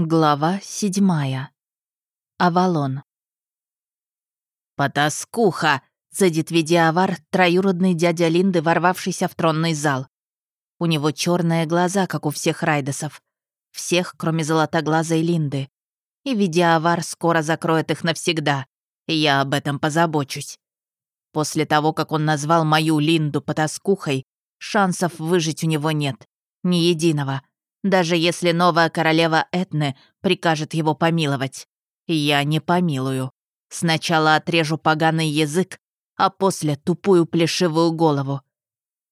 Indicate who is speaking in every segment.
Speaker 1: Глава седьмая. Авалон. «Потаскуха!» — цедит видеовар, троюродный дядя Линды, ворвавшийся в тронный зал. У него черные глаза, как у всех райдосов. Всех, кроме золотоглазой Линды. И видеовар скоро закроет их навсегда. И я об этом позабочусь. После того, как он назвал мою Линду потаскухой, шансов выжить у него нет. Ни единого даже если новая королева Этны прикажет его помиловать. Я не помилую. Сначала отрежу поганый язык, а после тупую плешивую голову.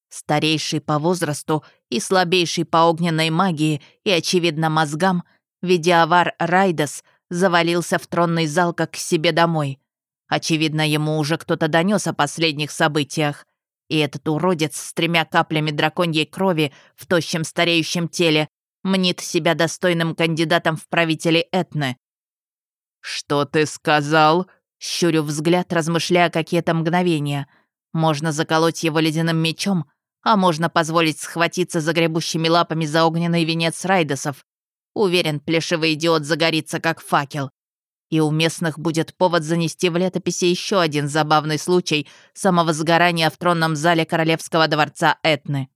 Speaker 1: Старейший по возрасту и слабейший по огненной магии и, очевидно, мозгам, Видиавар Райдас завалился в тронный зал как к себе домой. Очевидно, ему уже кто-то донес о последних событиях. И этот уродец с тремя каплями драконьей крови в тощем стареющем теле мнит себя достойным кандидатом в правители Этны. «Что ты сказал?» — щурю взгляд, размышляя какие-то мгновения. Можно заколоть его ледяным мечом, а можно позволить схватиться за гребущими лапами за огненный венец райдосов. Уверен, плешивый идиот загорится, как факел. И у местных будет повод занести в летописи еще один забавный случай самого сгорания в тронном зале королевского дворца Этны.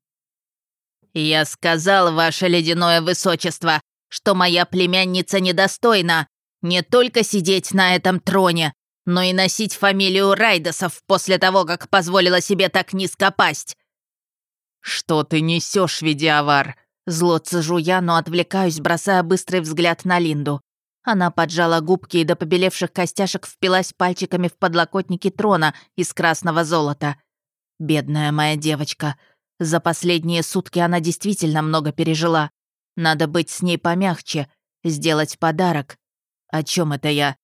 Speaker 1: «Я сказал, ваше ледяное высочество, что моя племянница недостойна не только сидеть на этом троне, но и носить фамилию Райдосов после того, как позволила себе так низко пасть». «Что ты несешь, видеовар?» Зло цежу я, но отвлекаюсь, бросая быстрый взгляд на Линду. Она поджала губки и до побелевших костяшек впилась пальчиками в подлокотники трона из красного золота. Бедная моя девочка. За последние сутки она действительно много пережила. Надо быть с ней помягче, сделать подарок. О чем это я?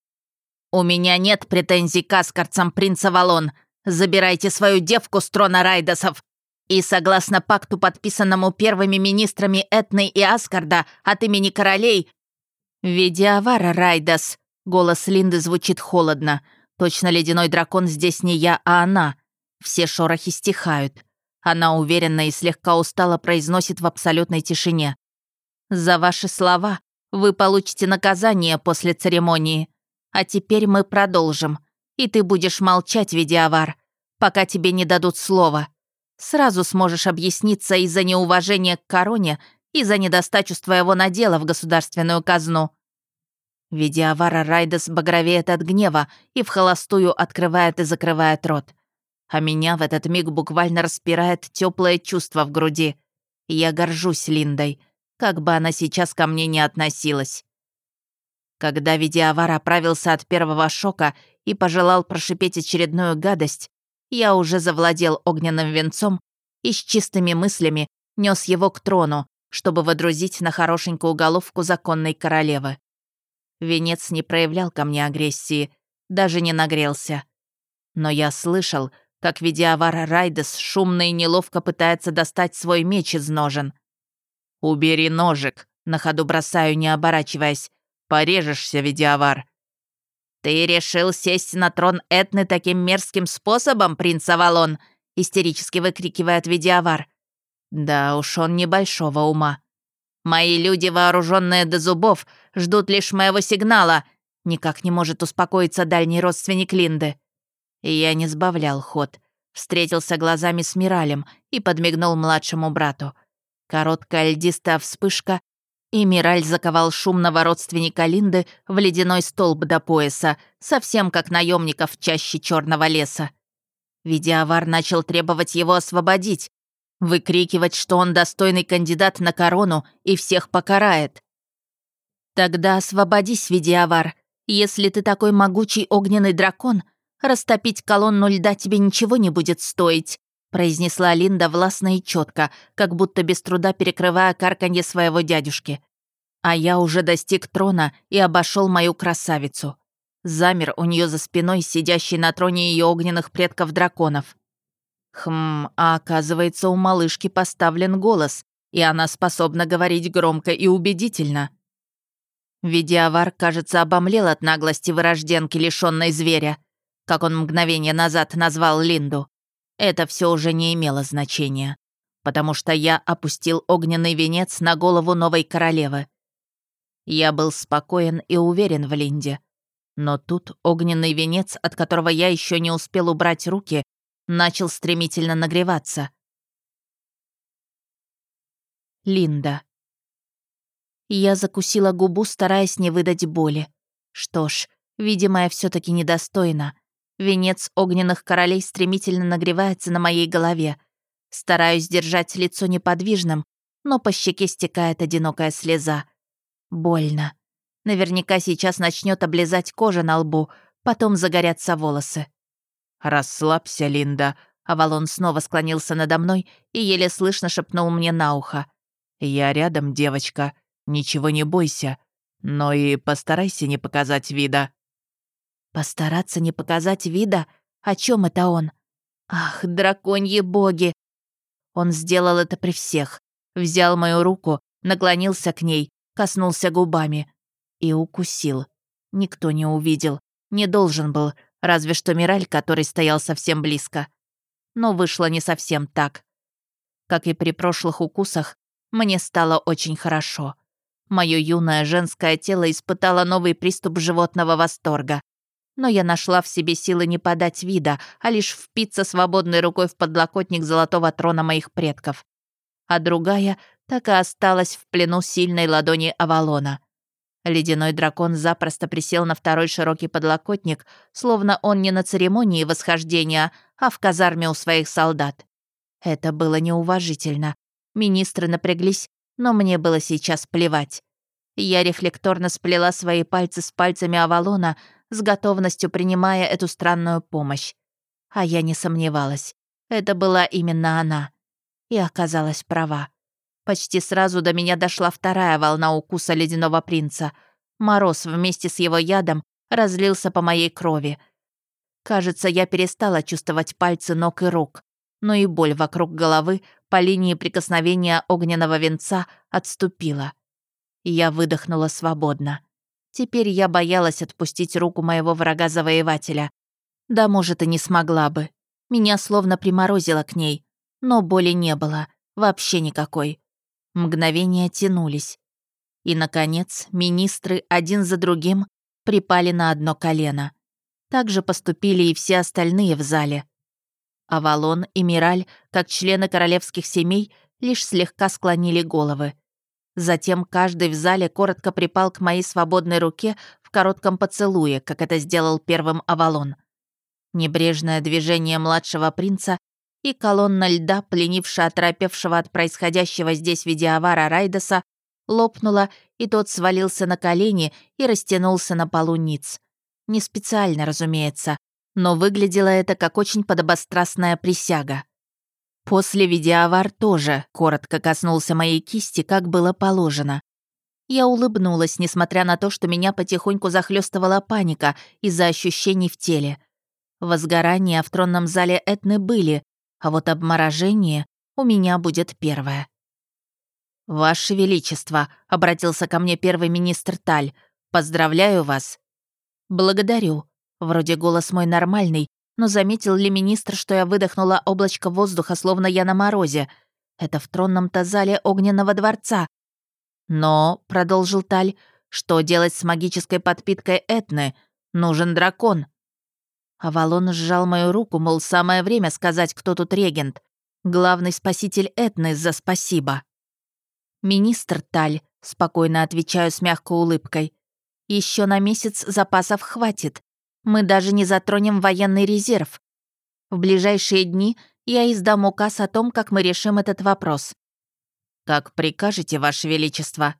Speaker 1: «У меня нет претензий к аскарцам принца Валон. Забирайте свою девку с трона Райдосов. И согласно пакту, подписанному первыми министрами Этны и Аскарда от имени королей...» «Видиавара Райдос», — голос Линды звучит холодно. Точно ледяной дракон здесь не я, а она. Все шорохи стихают. Она уверенно и слегка устало произносит в абсолютной тишине. «За ваши слова вы получите наказание после церемонии. А теперь мы продолжим. И ты будешь молчать, видеовар, пока тебе не дадут слова. Сразу сможешь объясниться из-за неуважения к короне и за недостачу твоего надела в государственную казну». Видеовара Райдес багровеет от гнева и в холостую открывает и закрывает рот а меня в этот миг буквально распирает теплое чувство в груди. Я горжусь Линдой, как бы она сейчас ко мне не относилась. Когда видеовар оправился от первого шока и пожелал прошипеть очередную гадость, я уже завладел огненным венцом и с чистыми мыслями нес его к трону, чтобы водрузить на хорошенькую головку законной королевы. Венец не проявлял ко мне агрессии, даже не нагрелся. Но я слышал, как видеовар Райдес шумно и неловко пытается достать свой меч из ножен. «Убери ножик», — на ходу бросаю, не оборачиваясь. «Порежешься, видеовар». «Ты решил сесть на трон Этны таким мерзким способом, принц Авалон?» — истерически выкрикивает видеовар. «Да уж он небольшого ума. Мои люди, вооруженные до зубов, ждут лишь моего сигнала», — никак не может успокоиться дальний родственник Линды. Я не сбавлял ход. Встретился глазами с Миралем и подмигнул младшему брату. Короткая льдистая вспышка, и Мираль заковал шумного родственника Линды в ледяной столб до пояса, совсем как наемников в чаще черного леса. Видеовар начал требовать его освободить, выкрикивать, что он достойный кандидат на корону и всех покарает. «Тогда освободись, Видеовар. Если ты такой могучий огненный дракон, Растопить колонну льда тебе ничего не будет стоить», произнесла Линда властно и четко, как будто без труда перекрывая карканье своего дядюшки. А я уже достиг трона и обошел мою красавицу. Замер у нее за спиной, сидящий на троне ее огненных предков драконов. Хм, а оказывается, у малышки поставлен голос, и она способна говорить громко и убедительно. Видеовар, кажется, обомлел от наглости вырожденки, лишенной зверя как он мгновение назад назвал Линду, это все уже не имело значения, потому что я опустил огненный венец на голову новой королевы. Я был спокоен и уверен в Линде. Но тут огненный венец, от которого я еще не успел убрать руки, начал стремительно нагреваться. Линда. Я закусила губу, стараясь не выдать боли. Что ж, видимо, я все таки недостойна. Венец огненных королей стремительно нагревается на моей голове. Стараюсь держать лицо неподвижным, но по щеке стекает одинокая слеза. Больно. Наверняка сейчас начнет облизать кожа на лбу, потом загорятся волосы. «Расслабься, Линда», Авалон снова склонился надо мной и еле слышно шепнул мне на ухо. «Я рядом, девочка. Ничего не бойся. Но и постарайся не показать вида». «Постараться не показать вида? О чем это он? Ах, драконьи боги!» Он сделал это при всех. Взял мою руку, наклонился к ней, коснулся губами и укусил. Никто не увидел, не должен был, разве что Мираль, который стоял совсем близко. Но вышло не совсем так. Как и при прошлых укусах, мне стало очень хорошо. Мое юное женское тело испытало новый приступ животного восторга. Но я нашла в себе силы не подать вида, а лишь впиться свободной рукой в подлокотник золотого трона моих предков. А другая так и осталась в плену сильной ладони Авалона. Ледяной дракон запросто присел на второй широкий подлокотник, словно он не на церемонии восхождения, а в казарме у своих солдат. Это было неуважительно. Министры напряглись, но мне было сейчас плевать. Я рефлекторно сплела свои пальцы с пальцами Авалона, с готовностью принимая эту странную помощь. А я не сомневалась. Это была именно она. И оказалась права. Почти сразу до меня дошла вторая волна укуса ледяного принца. Мороз вместе с его ядом разлился по моей крови. Кажется, я перестала чувствовать пальцы ног и рук, но и боль вокруг головы по линии прикосновения огненного венца отступила. Я выдохнула свободно. Теперь я боялась отпустить руку моего врага-завоевателя. Да, может, и не смогла бы. Меня словно приморозило к ней, но боли не было, вообще никакой. Мгновения тянулись. И, наконец, министры один за другим припали на одно колено. Так же поступили и все остальные в зале. Авалон и Мираль, как члены королевских семей, лишь слегка склонили головы. Затем каждый в зале коротко припал к моей свободной руке в коротком поцелуе, как это сделал первым Авалон. Небрежное движение младшего принца и колонна льда, пленившая оторопевшего от происходящего здесь видеовара Райдоса, лопнула, и тот свалился на колени и растянулся на полу ниц. Не специально, разумеется, но выглядело это как очень подобострастная присяга. После видеовар тоже коротко коснулся моей кисти, как было положено. Я улыбнулась, несмотря на то, что меня потихоньку захлестывала паника из-за ощущений в теле. Возгорания в тронном зале Этны были, а вот обморожение у меня будет первое. «Ваше Величество», — обратился ко мне первый министр Таль, — «поздравляю вас». «Благодарю». Вроде голос мой нормальный, но заметил ли министр, что я выдохнула облачко воздуха, словно я на морозе? Это в тронном-то зале огненного дворца. «Но», — продолжил Таль, — «что делать с магической подпиткой Этны? Нужен дракон». Авалон сжал мою руку, мол, самое время сказать, кто тут регент. Главный спаситель Этны за спасибо. «Министр Таль», — спокойно отвечаю с мягкой улыбкой. Еще на месяц запасов хватит. Мы даже не затронем военный резерв. В ближайшие дни я издам указ о том, как мы решим этот вопрос. Как прикажете, Ваше Величество.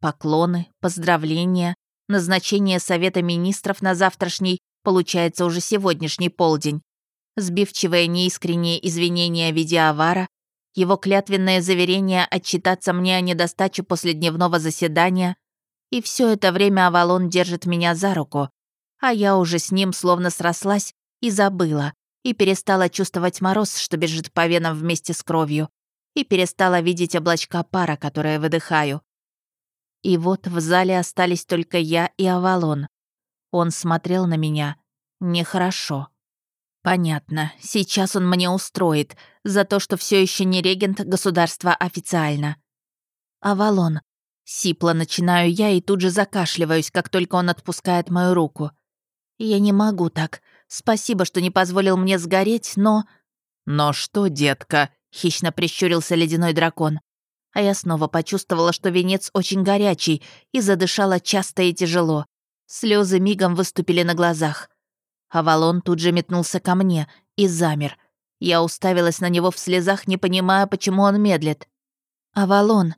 Speaker 1: Поклоны, поздравления, назначение Совета Министров на завтрашний получается уже сегодняшний полдень, сбивчивое неискреннее извинение в виде авара, его клятвенное заверение отчитаться мне о недостаче после дневного заседания, и все это время Авалон держит меня за руку, а я уже с ним словно срослась и забыла, и перестала чувствовать мороз, что бежит по венам вместе с кровью, и перестала видеть облачка пара, которые выдыхаю. И вот в зале остались только я и Авалон. Он смотрел на меня нехорошо. Понятно, сейчас он мне устроит за то, что все еще не регент государства официально. Авалон, Сипло начинаю я и тут же закашливаюсь, как только он отпускает мою руку. Я не могу так. Спасибо, что не позволил мне сгореть, но...
Speaker 2: «Но что, детка?» — хищно прищурился ледяной дракон.
Speaker 1: А я снова почувствовала, что венец очень горячий, и задышала часто и тяжело. Слезы мигом выступили на глазах. Авалон тут же метнулся ко мне и замер. Я уставилась на него в слезах, не понимая, почему он медлит. «Авалон!»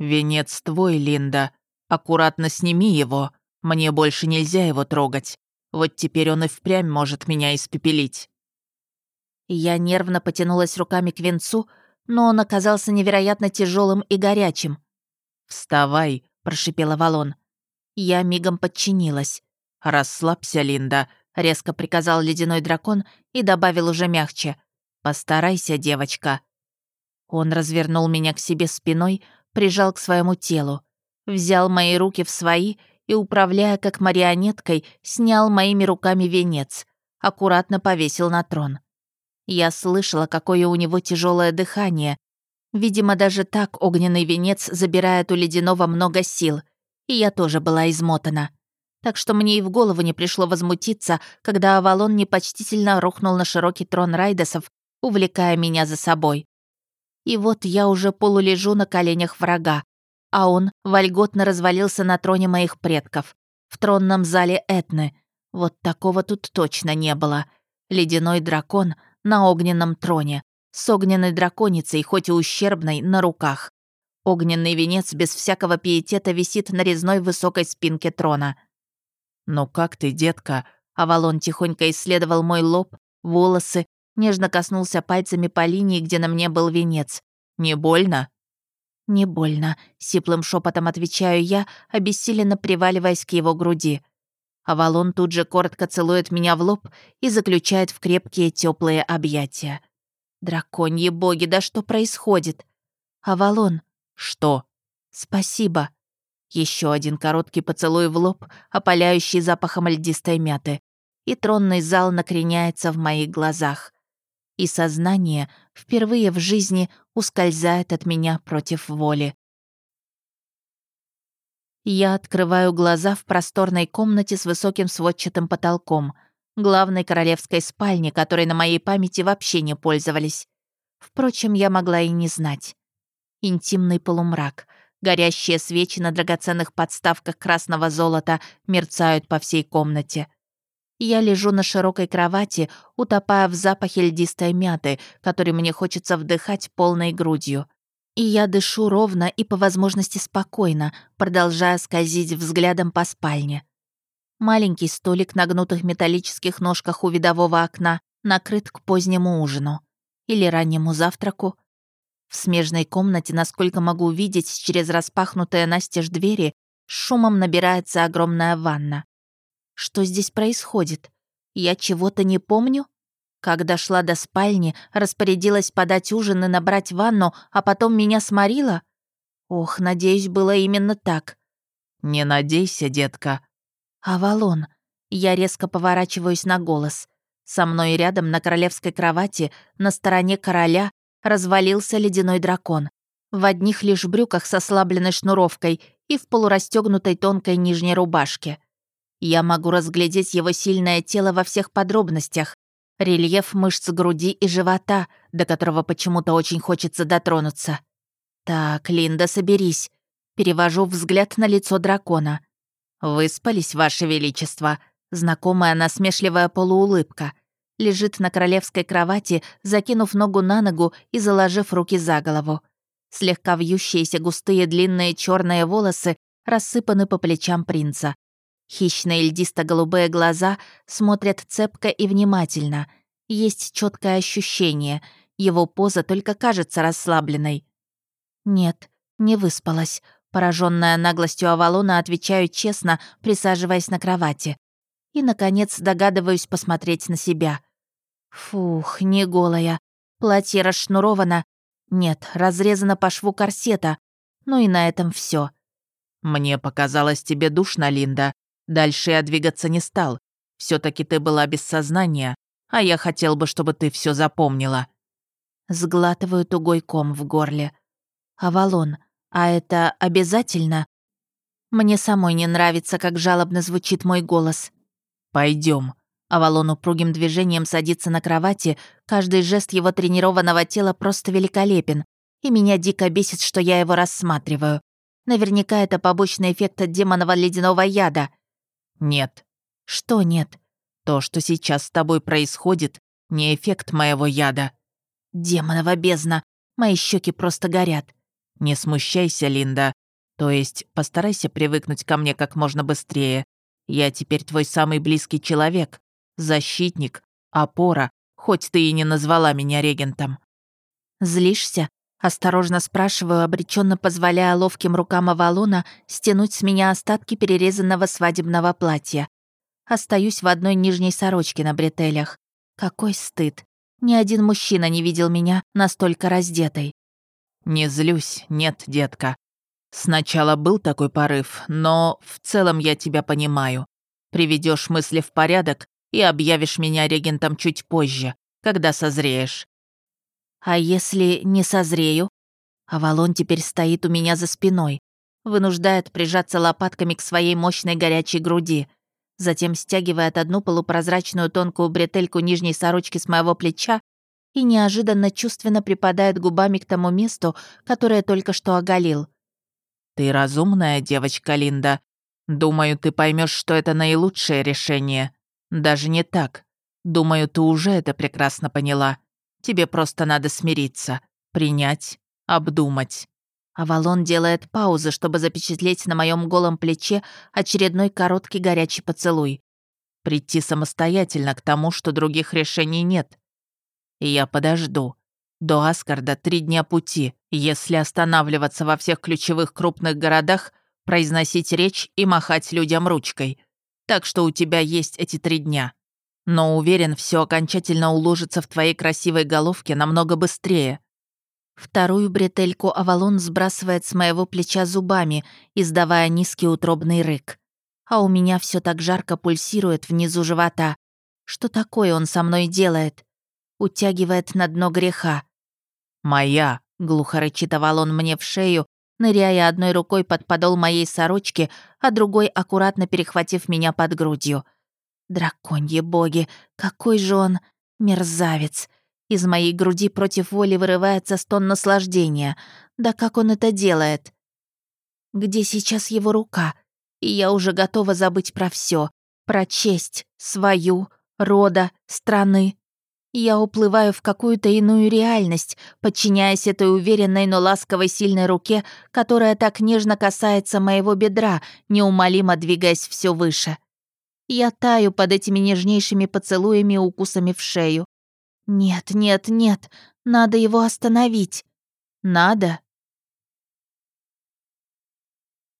Speaker 2: «Венец твой, Линда. Аккуратно сними его. Мне больше нельзя его трогать. Вот теперь он и впрямь может меня испепелить».
Speaker 1: Я нервно потянулась руками к венцу, но он оказался невероятно тяжелым и горячим.
Speaker 2: «Вставай», — прошипела Валон.
Speaker 1: Я мигом подчинилась.
Speaker 2: «Расслабься, Линда», — резко приказал ледяной дракон и добавил уже мягче. «Постарайся, девочка».
Speaker 1: Он развернул меня к себе спиной, прижал к своему телу, взял мои руки в свои и, управляя как марионеткой, снял моими руками венец, аккуратно повесил на трон. Я слышала, какое у него тяжелое дыхание. Видимо, даже так огненный венец забирает у ледяного много сил, и я тоже была измотана. Так что мне и в голову не пришло возмутиться, когда Авалон непочтительно рухнул на широкий трон Райдесов, увлекая меня за собой. И вот я уже полулежу на коленях врага, а он вольготно развалился на троне моих предков, в тронном зале Этны. Вот такого тут точно не было. Ледяной дракон на огненном троне, с огненной драконицей, хоть и ущербной, на руках. Огненный венец без всякого пиетета висит на резной высокой спинке трона.
Speaker 2: «Ну как ты, детка?»
Speaker 1: Авалон тихонько исследовал мой лоб, волосы, Нежно коснулся пальцами по линии, где на мне был венец.
Speaker 2: «Не больно?»
Speaker 1: «Не больно», — сиплым шепотом отвечаю я, обессиленно приваливаясь к его груди. Авалон тут же коротко целует меня в лоб и заключает в крепкие теплые объятия. «Драконьи боги, да что происходит?» «Авалон».
Speaker 2: «Что?»
Speaker 1: «Спасибо». Еще один короткий поцелуй в лоб, опаляющий запахом льдистой мяты. И тронный зал накреняется в моих глазах и сознание впервые в жизни ускользает от меня против воли. Я открываю глаза в просторной комнате с высоким сводчатым потолком, главной королевской спальни, которой на моей памяти вообще не пользовались. Впрочем, я могла и не знать. Интимный полумрак, горящие свечи на драгоценных подставках красного золота мерцают по всей комнате. Я лежу на широкой кровати, утопая в запахе льдистой мяты, который мне хочется вдыхать полной грудью. И я дышу ровно и по возможности спокойно, продолжая скользить взглядом по спальне. Маленький столик на гнутых металлических ножках у видового окна накрыт к позднему ужину. Или раннему завтраку. В смежной комнате, насколько могу увидеть через распахнутые настежь двери, шумом набирается огромная ванна. Что здесь происходит? Я чего-то не помню? Когда шла до спальни, распорядилась подать ужин и набрать ванну, а потом меня сморила? Ох, надеюсь, было именно так.
Speaker 2: «Не надейся, детка».
Speaker 1: «Авалон». Я резко поворачиваюсь на голос. Со мной рядом на королевской кровати, на стороне короля, развалился ледяной дракон. В одних лишь брюках со ослабленной шнуровкой и в полурастегнутой тонкой нижней рубашке. Я могу разглядеть его сильное тело во всех подробностях. Рельеф мышц груди и живота, до которого почему-то очень хочется дотронуться. Так, Линда, соберись. Перевожу взгляд на лицо дракона. «Выспались, Ваше Величество?» Знакомая насмешливая полуулыбка. Лежит на королевской кровати, закинув ногу на ногу и заложив руки за голову. Слегка вьющиеся густые длинные черные волосы рассыпаны по плечам принца. Хищные льдисто-голубые глаза смотрят цепко и внимательно. Есть четкое ощущение. Его поза только кажется расслабленной. «Нет, не выспалась», Пораженная наглостью Авалона, отвечаю честно, присаживаясь на кровати. И, наконец, догадываюсь посмотреть на себя. Фух, не голая. Платье расшнуровано. Нет, разрезано по шву корсета. Ну и на этом все.
Speaker 2: «Мне показалось тебе душно, Линда», Дальше я двигаться не стал. все таки ты была без сознания, а я хотел бы, чтобы ты все запомнила».
Speaker 1: Сглатываю тугой ком в горле. «Авалон, А это обязательно? Мне самой не нравится, как жалобно звучит мой голос.
Speaker 2: Пойдем.
Speaker 1: Авалон упругим движением садится на кровати, каждый жест его тренированного тела просто великолепен, и меня дико бесит, что я его рассматриваю. Наверняка это побочный эффект от демонового ледяного яда.
Speaker 2: Нет.
Speaker 1: Что нет?
Speaker 2: То, что сейчас с тобой происходит, не эффект моего яда.
Speaker 1: Демонова бездна. Мои щеки просто горят.
Speaker 2: Не смущайся, Линда. То есть постарайся привыкнуть ко мне как можно быстрее. Я теперь твой самый близкий человек, защитник, опора, хоть ты и не назвала меня регентом.
Speaker 1: Злишься? Осторожно спрашиваю, обреченно позволяя ловким рукам Авалона стянуть с меня остатки перерезанного свадебного платья. Остаюсь в одной нижней сорочке на бретелях. Какой стыд. Ни один мужчина не видел меня настолько раздетой.
Speaker 2: «Не злюсь, нет, детка. Сначала был такой порыв, но в целом я тебя понимаю. Приведешь мысли в порядок и объявишь меня регентом чуть позже, когда созреешь».
Speaker 1: «А если не созрею?» Авалон теперь стоит у меня за спиной, вынуждает прижаться лопатками к своей мощной горячей груди затем стягивает одну полупрозрачную тонкую бретельку нижней сорочки с моего плеча и неожиданно чувственно припадает губами к тому месту, которое только что оголил.
Speaker 2: «Ты разумная девочка, Линда. Думаю, ты поймешь, что это наилучшее решение. Даже не так. Думаю, ты уже это прекрасно поняла. Тебе просто надо смириться, принять, обдумать.
Speaker 1: Авалон делает паузу, чтобы запечатлеть на моем голом плече очередной короткий горячий поцелуй.
Speaker 2: Прийти самостоятельно к тому, что других решений нет. И я подожду. До Аскарда три дня пути, если останавливаться во всех ключевых крупных городах, произносить речь и махать людям ручкой. Так что у тебя есть эти три дня. Но уверен, все окончательно уложится в твоей красивой головке намного быстрее.
Speaker 1: Вторую бретельку Авалон сбрасывает с моего плеча зубами, издавая низкий утробный рык. А у меня все так жарко пульсирует внизу живота. Что такое он со мной делает? Утягивает на дно греха.
Speaker 2: «Моя!» — глухо рычит Авалон мне в шею, ныряя одной рукой под подол моей сорочки, а другой аккуратно перехватив меня под грудью.
Speaker 1: Драконьи боги, какой же он мерзавец! Из моей груди против воли вырывается стон наслаждения. Да как он это делает? Где сейчас его рука? И я уже готова забыть про все, Про честь, свою, рода, страны. Я уплываю в какую-то иную реальность, подчиняясь этой уверенной, но ласковой сильной руке, которая так нежно касается моего бедра, неумолимо двигаясь все выше. Я таю под этими нежнейшими поцелуями и укусами в шею. Нет, нет, нет, надо его остановить. Надо